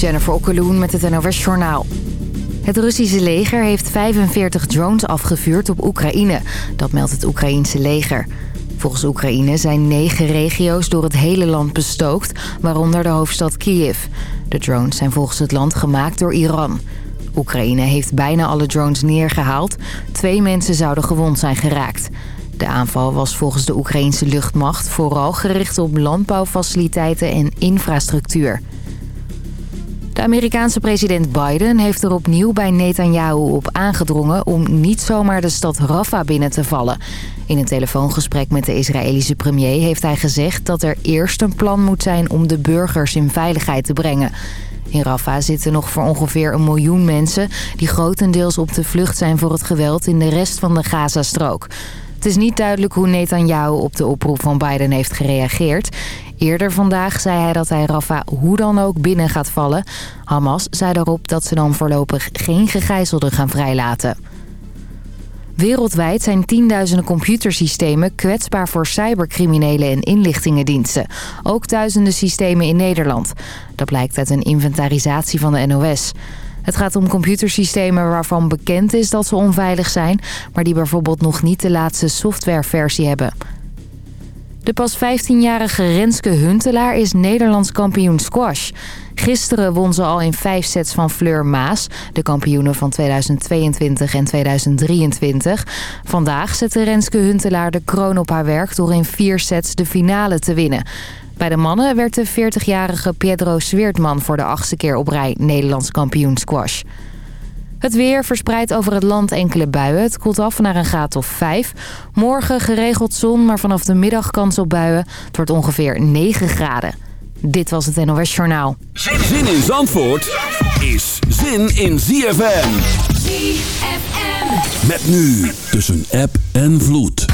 Jennifer Okkeloen met het NOS Journaal. Het Russische leger heeft 45 drones afgevuurd op Oekraïne. Dat meldt het Oekraïense leger. Volgens Oekraïne zijn negen regio's door het hele land bestookt, waaronder de hoofdstad Kiev. De drones zijn volgens het land gemaakt door Iran. Oekraïne heeft bijna alle drones neergehaald. Twee mensen zouden gewond zijn geraakt. De aanval was volgens de Oekraïense luchtmacht vooral gericht op landbouwfaciliteiten en infrastructuur. De Amerikaanse president Biden heeft er opnieuw bij Netanyahu op aangedrongen... om niet zomaar de stad Rafah binnen te vallen. In een telefoongesprek met de Israëlische premier heeft hij gezegd... dat er eerst een plan moet zijn om de burgers in veiligheid te brengen. In Rafah zitten nog voor ongeveer een miljoen mensen... die grotendeels op de vlucht zijn voor het geweld in de rest van de Gazastrook. Het is niet duidelijk hoe Netanyahu op de oproep van Biden heeft gereageerd. Eerder vandaag zei hij dat hij Rafah hoe dan ook binnen gaat vallen. Hamas zei daarop dat ze dan voorlopig geen gegijzelden gaan vrijlaten. Wereldwijd zijn tienduizenden computersystemen kwetsbaar voor cybercriminelen en inlichtingendiensten. Ook duizenden systemen in Nederland. Dat blijkt uit een inventarisatie van de NOS. Het gaat om computersystemen waarvan bekend is dat ze onveilig zijn... maar die bijvoorbeeld nog niet de laatste softwareversie hebben. De pas 15-jarige Renske Huntelaar is Nederlands kampioen squash. Gisteren won ze al in vijf sets van Fleur Maas, de kampioene van 2022 en 2023. Vandaag zette Renske Huntelaar de kroon op haar werk door in vier sets de finale te winnen. Bij de mannen werd de 40-jarige Pedro Sweertman voor de achtste keer op rij Nederlands kampioen squash. Het weer verspreidt over het land enkele buien. Het koelt af naar een graad of 5. Morgen geregeld zon, maar vanaf de middag kans op buien. Het wordt ongeveer 9 graden. Dit was het NOS Journaal. Zin in Zandvoort is zin in ZFM. ZFM. Met nu tussen app en vloed.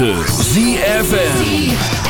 106.9 ZFN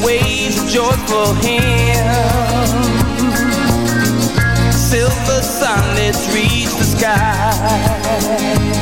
Waves of a joyful hand. Silver sunlets reach the sky.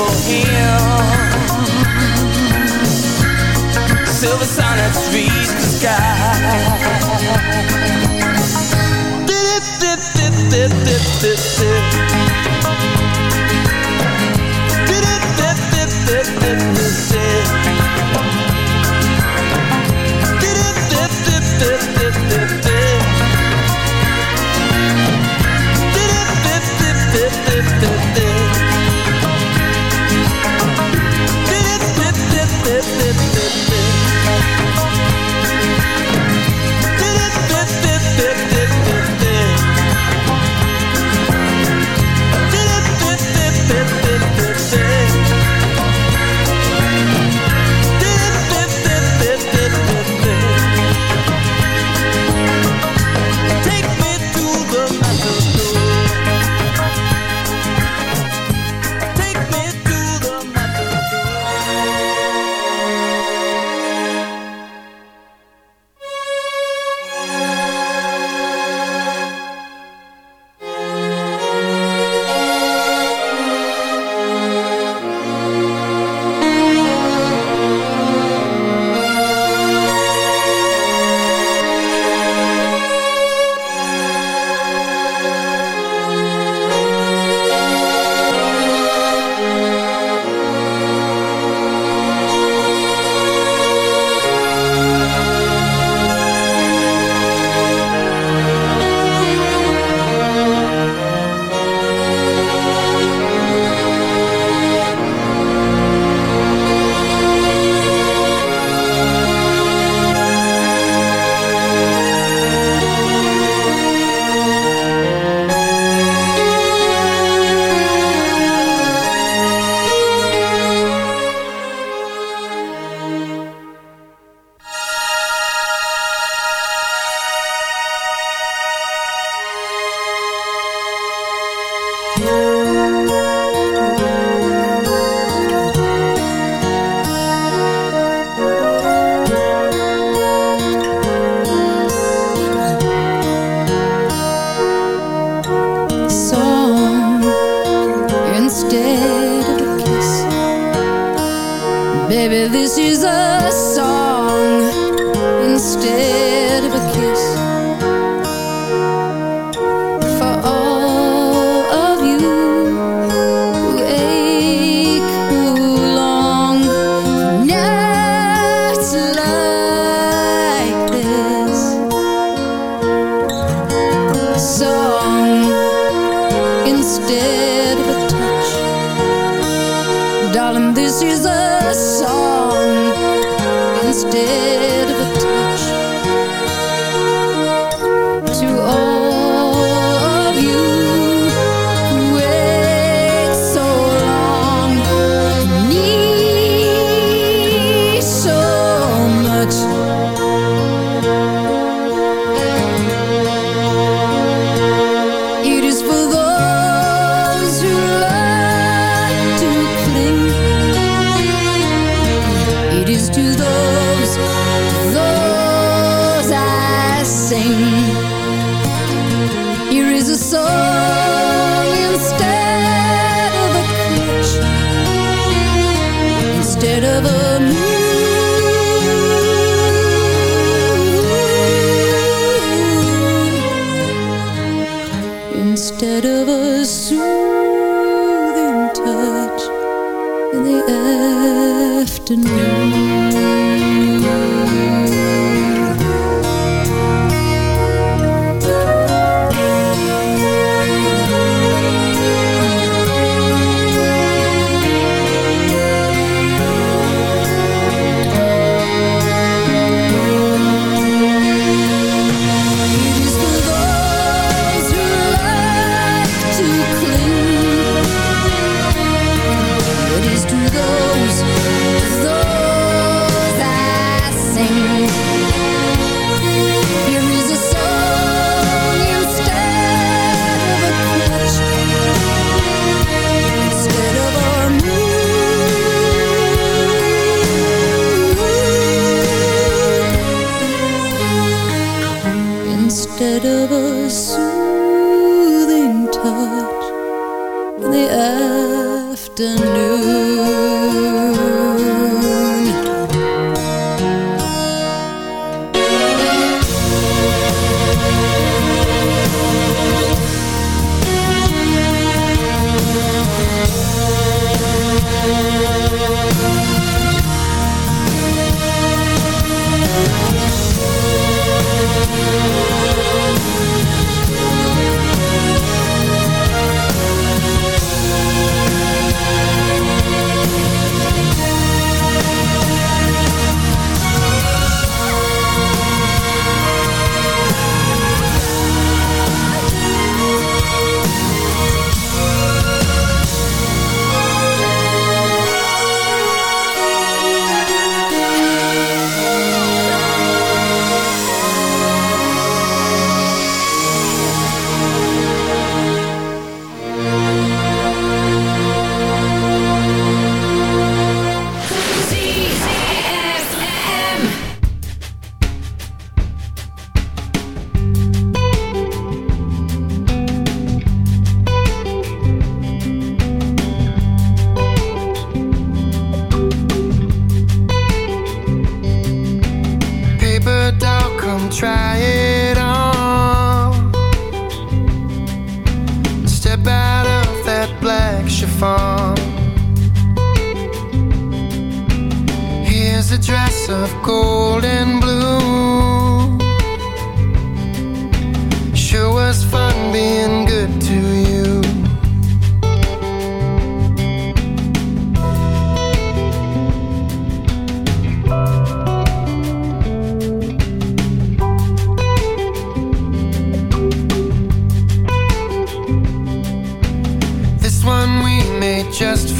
for him. Silver sonnets reach the sky. Did it, did, did, did, did, did, did. afternoon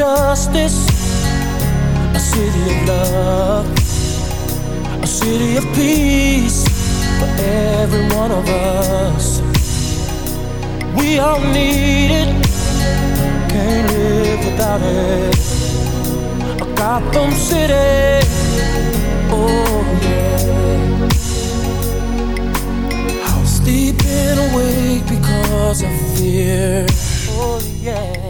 Justice, a city of love, a city of peace for every one of us. We all need it, can't live without it. A Gotham City, oh yeah. How sleeping awake because of fear, oh yeah.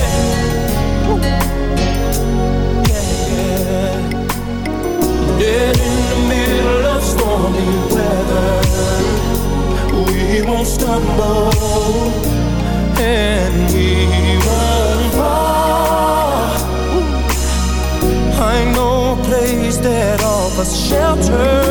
Won't stumble and we won't fall. I know a place that offers shelter.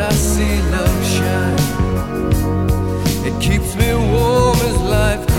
I see love shine. It keeps me warm as life.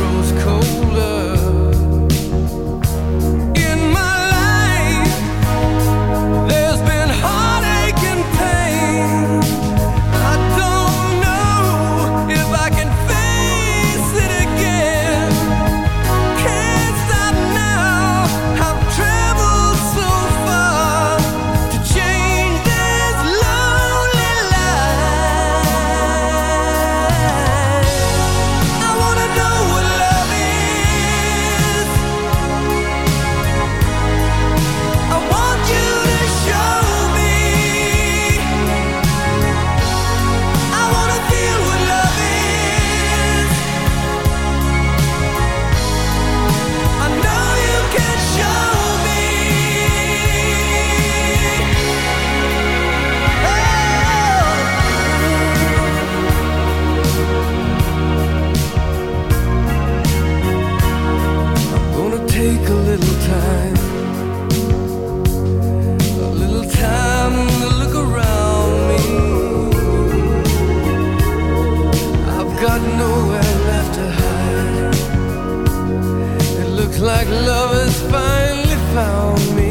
got nowhere left to hide. It looks like love has finally found me.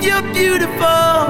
Beneath your beautiful